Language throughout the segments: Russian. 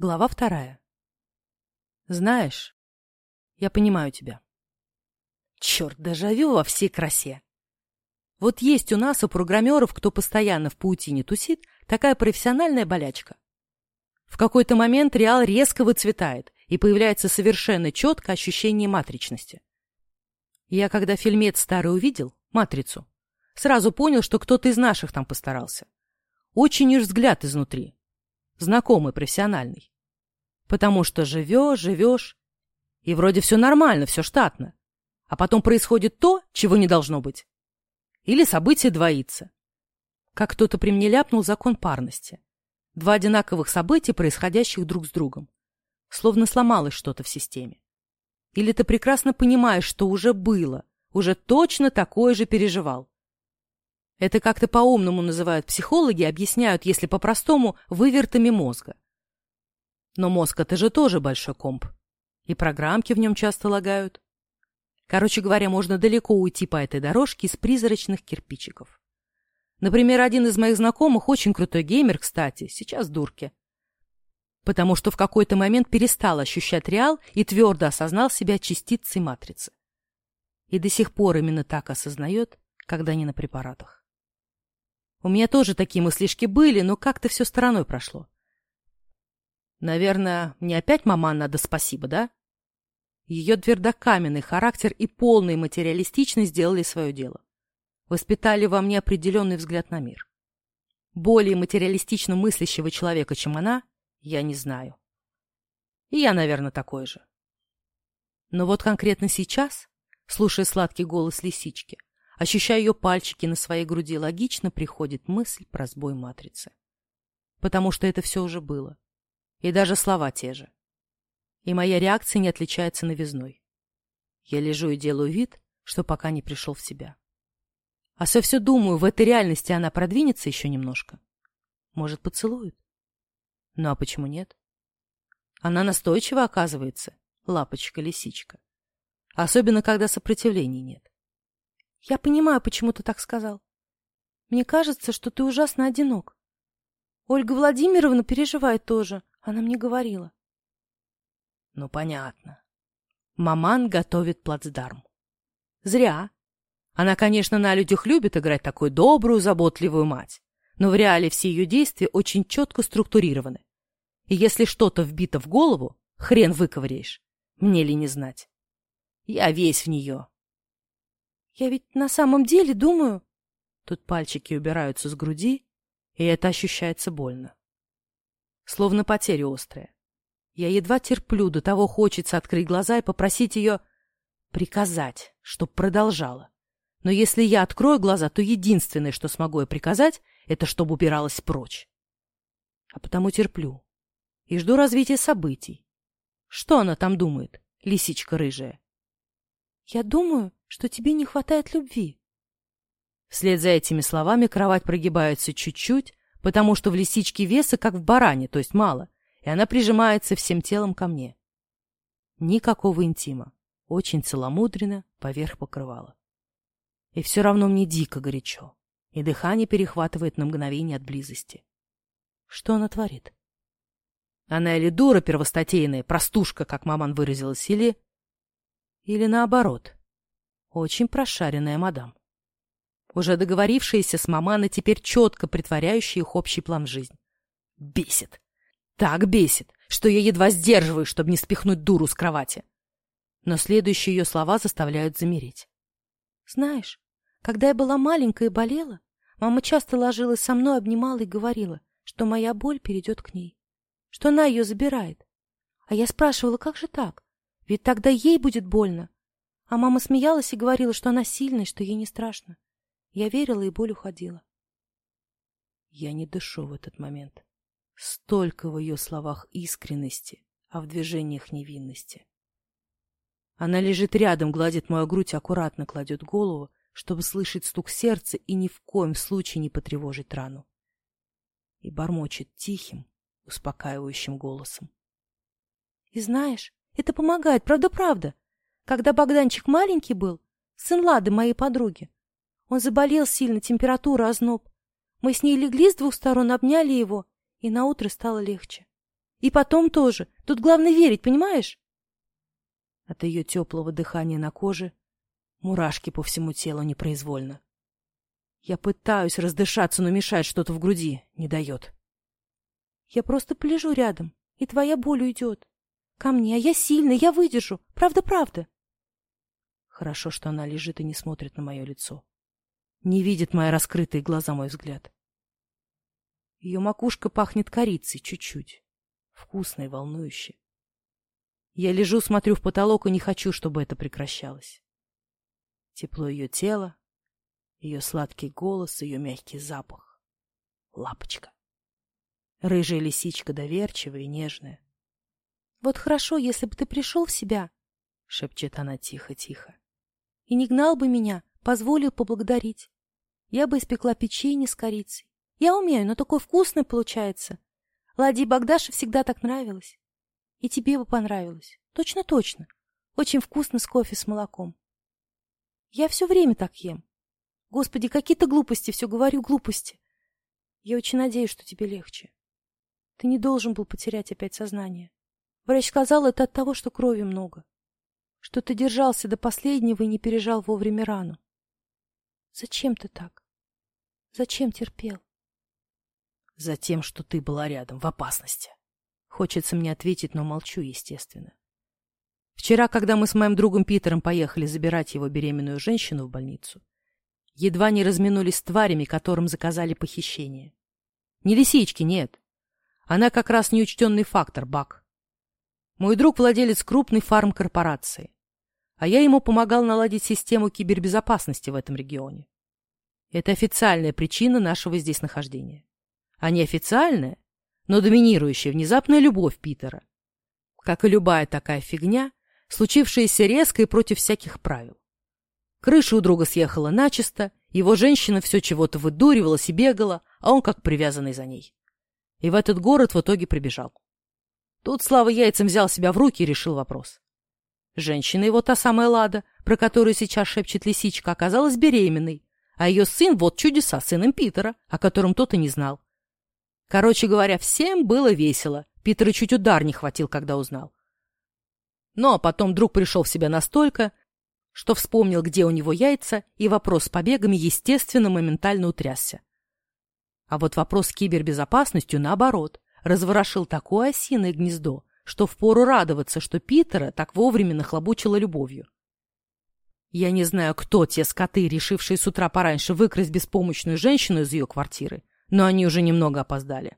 Глава вторая. Знаешь, я понимаю тебя. Черт, дежавю во всей красе. Вот есть у нас, у программеров, кто постоянно в паутине тусит, такая профессиональная болячка. В какой-то момент реал резко выцветает, и появляется совершенно четкое ощущение матричности. Я, когда фильмец старый увидел, «Матрицу», сразу понял, что кто-то из наших там постарался. Очень уж взгляд изнутри знакомый, профессиональный. Потому что живешь, живешь, и вроде все нормально, все штатно. А потом происходит то, чего не должно быть. Или событие двоится. Как кто-то при мне ляпнул закон парности. Два одинаковых события, происходящих друг с другом. Словно сломалось что-то в системе. Или ты прекрасно понимаешь, что уже было, уже точно такое же переживал. Это как-то по-умному называют психологи, объясняют, если по-простому, вывертами мозга. Но мозг — это же тоже большой комп. И программки в нем часто лагают. Короче говоря, можно далеко уйти по этой дорожке из призрачных кирпичиков. Например, один из моих знакомых, очень крутой геймер, кстати, сейчас дурки. Потому что в какой-то момент перестал ощущать реал и твердо осознал себя частицей матрицы. И до сих пор именно так осознает, когда не на препаратах. У меня тоже такие мыслишки были, но как-то все стороной прошло. Наверное, мне опять маман надо спасибо, да? Ее твердокаменный характер и полная материалистичность сделали свое дело. Воспитали во мне определенный взгляд на мир. Более материалистично мыслящего человека, чем она, я не знаю. И я, наверное, такой же. Но вот конкретно сейчас, слушая сладкий голос лисички, Ощущая ее пальчики на своей груди, логично приходит мысль про сбой матрицы. Потому что это все уже было. И даже слова те же. И моя реакция не отличается новизной. Я лежу и делаю вид, что пока не пришел в себя. А все все думаю, в этой реальности она продвинется еще немножко. Может, поцелует? Ну а почему нет? Она настойчива, оказывается, лапочка-лисичка. Особенно, когда сопротивлений нет. Я понимаю, почему ты так сказал. Мне кажется, что ты ужасно одинок. Ольга Владимировна переживает тоже, она мне говорила. Ну, понятно. Маман готовит плацдарм. Зря. Она, конечно, на людях любит играть такую добрую, заботливую мать, но в реале все ее действия очень четко структурированы. И если что-то вбито в голову, хрен выковыряешь. Мне ли не знать. Я весь в нее, я ведь на самом деле думаю... Тут пальчики убираются с груди, и это ощущается больно. Словно потеря острая. Я едва терплю, до того хочется открыть глаза и попросить ее приказать, чтоб продолжала. Но если я открою глаза, то единственное, что смогу ей приказать, это чтобы убиралась прочь. А потому терплю и жду развития событий. Что она там думает, лисичка рыжая? Я думаю, что тебе не хватает любви. Вслед за этими словами кровать прогибается чуть-чуть, потому что в лисичке веса как в баране, то есть мало, и она прижимается всем телом ко мне. Никакого интима, очень целомудренно, поверх покрывала. И все равно мне дико горячо, и дыхание перехватывает на мгновение от близости. Что она творит? Она или дура первостатейная, простушка, как маман выразилась, или... Или наоборот, очень прошаренная мадам. Уже договорившиеся с маманой, теперь четко притворяющие их общий план в жизнь. Бесит. Так бесит, что я едва сдерживаю, чтобы не спихнуть дуру с кровати. Но следующие ее слова заставляют замереть. Знаешь, когда я была маленькая и болела, мама часто ложилась со мной, обнимала и говорила, что моя боль перейдет к ней, что она ее забирает. А я спрашивала, как же так? Ведь тогда ей будет больно, а мама смеялась и говорила, что она сильная, что ей не страшно. Я верила, и боль уходила. Я не дышу в этот момент. Столько в ее словах искренности, а в движениях невинности. Она лежит рядом, гладит мою грудь, аккуратно кладет голову, чтобы слышать стук сердца и ни в коем случае не потревожить рану. И бормочет тихим, успокаивающим голосом. — И знаешь, это помогает, правда-правда. Когда Богданчик маленький был, сын Лады, моей подруги, он заболел сильно, температура, озноб. Мы с ней легли с двух сторон, обняли его, и наутро стало легче. И потом тоже. Тут главное верить, понимаешь? От ее теплого дыхания на коже мурашки по всему телу непроизвольно. Я пытаюсь раздышаться, но мешает что-то в груди, не дает. Я просто полежу рядом, и твоя боль уйдет. Ко мне, а я сильная, я выдержу. Правда-правда. Хорошо, что она лежит и не смотрит на мое лицо. Не видит мои раскрытые глаза мой взгляд. Ее макушка пахнет корицей чуть-чуть. Вкусно и волнующе. Я лежу, смотрю в потолок и не хочу, чтобы это прекращалось. Тепло ее тела, ее сладкий голос, ее мягкий запах. Лапочка. Рыжая лисичка доверчивая и нежная. — Вот хорошо, если бы ты пришел в себя, — шепчет она тихо-тихо. — И не гнал бы меня, позволил поблагодарить. Я бы испекла печенье с корицей. Я умею, но такое вкусное получается. Ладе Богдаше всегда так нравилось. И тебе бы понравилось. Точно-точно. Очень вкусно с кофе с молоком. Я все время так ем. Господи, какие-то глупости, все говорю глупости. Я очень надеюсь, что тебе легче. Ты не должен был потерять опять сознание. Врач сказал, это от того, что крови много. Что ты держался до последнего и не пережал вовремя рану. Зачем ты так? Зачем терпел? Затем, что ты была рядом, в опасности. Хочется мне ответить, но молчу, естественно. Вчера, когда мы с моим другом Питером поехали забирать его беременную женщину в больницу, едва не разминулись с тварями, которым заказали похищение. Не лисички, нет. Она как раз неучтенный фактор, Бак. Мой друг владелец крупной фармкорпорации, а я ему помогал наладить систему кибербезопасности в этом регионе. Это официальная причина нашего здесь нахождения. А неофициальная, но доминирующая внезапная любовь Питера. Как и любая такая фигня, случившаяся резко и против всяких правил. Крыша у друга съехала начисто, его женщина все чего-то выдуривалась и бегала, а он как привязанный за ней и в этот город в итоге прибежал. Тут Слава яйцем взял себя в руки и решил вопрос. Женщина его, та самая Лада, про которую сейчас шепчет лисичка, оказалась беременной, а ее сын вот чудеса, сыном Питера, о котором тот и не знал. Короче говоря, всем было весело. Питер чуть удар не хватил, когда узнал. Ну, а потом друг пришел в себя настолько, что вспомнил, где у него яйца, и вопрос с побегами, естественно, моментально утрясся. А вот вопрос с кибербезопасностью, наоборот, разворошил такое осиное гнездо, что впору радоваться, что Питера так вовремя нахлобучила любовью. Я не знаю, кто те скоты, решившие с утра пораньше выкрасть беспомощную женщину из ее квартиры, но они уже немного опоздали.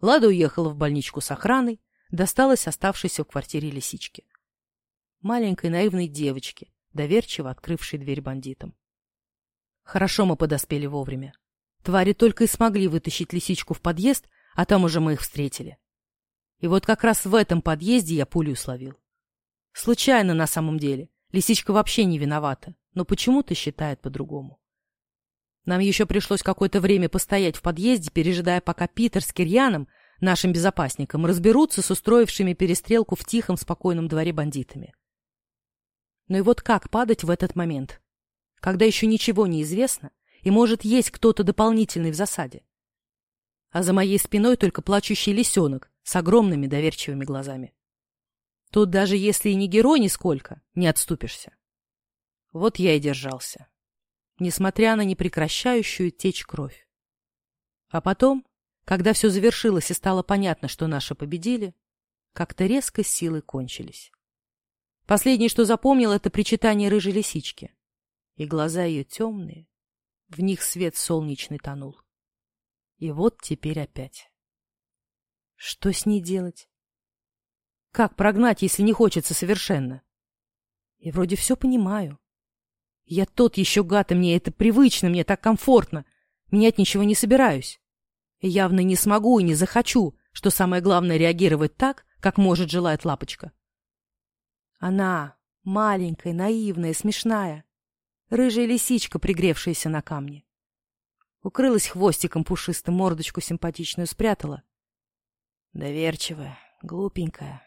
Лада уехала в больничку с охраной, досталась оставшейся в квартире лисички. Маленькой наивной девочке, доверчиво открывшей дверь бандитам. Хорошо мы подоспели вовремя. Твари только и смогли вытащить лисичку в подъезд, а там уже мы их встретили. И вот как раз в этом подъезде я пулю словил. Случайно на самом деле. Лисичка вообще не виновата, но почему-то считает по-другому. Нам еще пришлось какое-то время постоять в подъезде, пережидая, пока Питер с Кирьяном, нашим безопасником, разберутся с устроившими перестрелку в тихом, спокойном дворе бандитами. Ну и вот как падать в этот момент? Когда еще ничего не известно, и, может, есть кто-то дополнительный в засаде. А за моей спиной только плачущий лисенок с огромными доверчивыми глазами. Тут даже если и не герой нисколько, не отступишься. Вот я и держался, несмотря на непрекращающую течь кровь. А потом, когда все завершилось и стало понятно, что наши победили, как-то резко силы кончились. Последнее, что запомнил, это причитание рыжей лисички. И глаза ее темные, в них свет солнечный тонул. И вот теперь опять. Что с ней делать? Как прогнать, если не хочется совершенно? И вроде все понимаю. Я тот еще гад, и мне это привычно, мне так комфортно. Менять ничего не собираюсь. И явно не смогу и не захочу, что самое главное реагировать так, как может желает лапочка. Она маленькая, наивная, смешная рыжая лисичка, пригревшаяся на камне. Укрылась хвостиком пушистым, мордочку симпатичную спрятала. Доверчивая, глупенькая.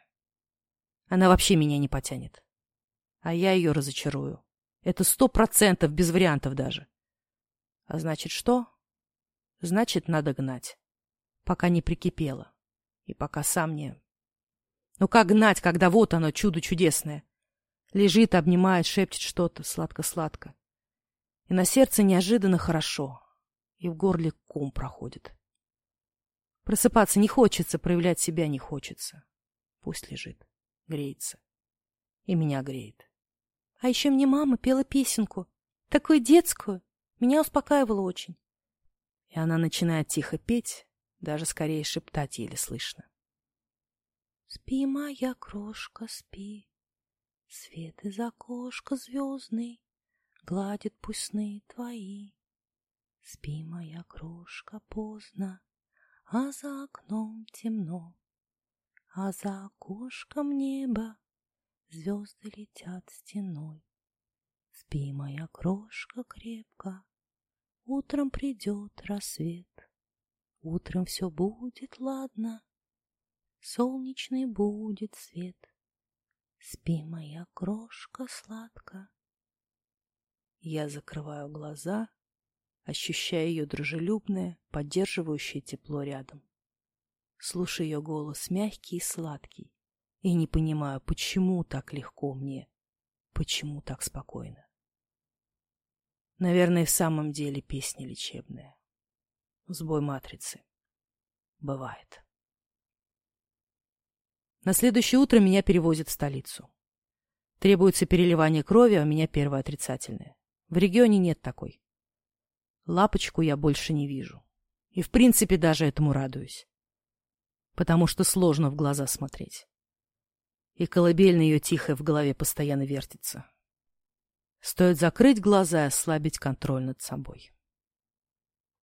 Она вообще меня не потянет. А я ее разочарую. Это сто процентов, без вариантов даже. А значит, что? Значит, надо гнать. Пока не прикипела. И пока сам не... Ну как гнать, когда вот оно, чудо чудесное? Лежит, обнимает, шепчет что-то сладко-сладко. И на сердце неожиданно хорошо, и в горле ком проходит. Просыпаться не хочется, проявлять себя не хочется. Пусть лежит, греется. И меня греет. А еще мне мама пела песенку, такую детскую, меня успокаивала очень. И она начинает тихо петь, даже скорее шептать еле слышно. Спи, моя крошка, спи, Свет из окошка звездный Гладит пусть сны твои. Спи, моя крошка, поздно, А за окном темно, А за окошком небо Звезды летят стеной. Спи, моя крошка, крепко, Утром придет рассвет, Утром все будет ладно, Солнечный будет свет. Спи, моя крошка, сладко. Я закрываю глаза, ощущая ее дружелюбное, поддерживающее тепло рядом. Слушаю ее голос мягкий и сладкий, и не понимаю, почему так легко мне, почему так спокойно. Наверное, в самом деле песня лечебная. Сбой матрицы. Бывает. На следующее утро меня перевозят в столицу. Требуется переливание крови, а у меня первое отрицательное. В регионе нет такой. Лапочку я больше не вижу. И в принципе даже этому радуюсь. Потому что сложно в глаза смотреть. И колыбельная ее тихая в голове постоянно вертится. Стоит закрыть глаза и ослабить контроль над собой.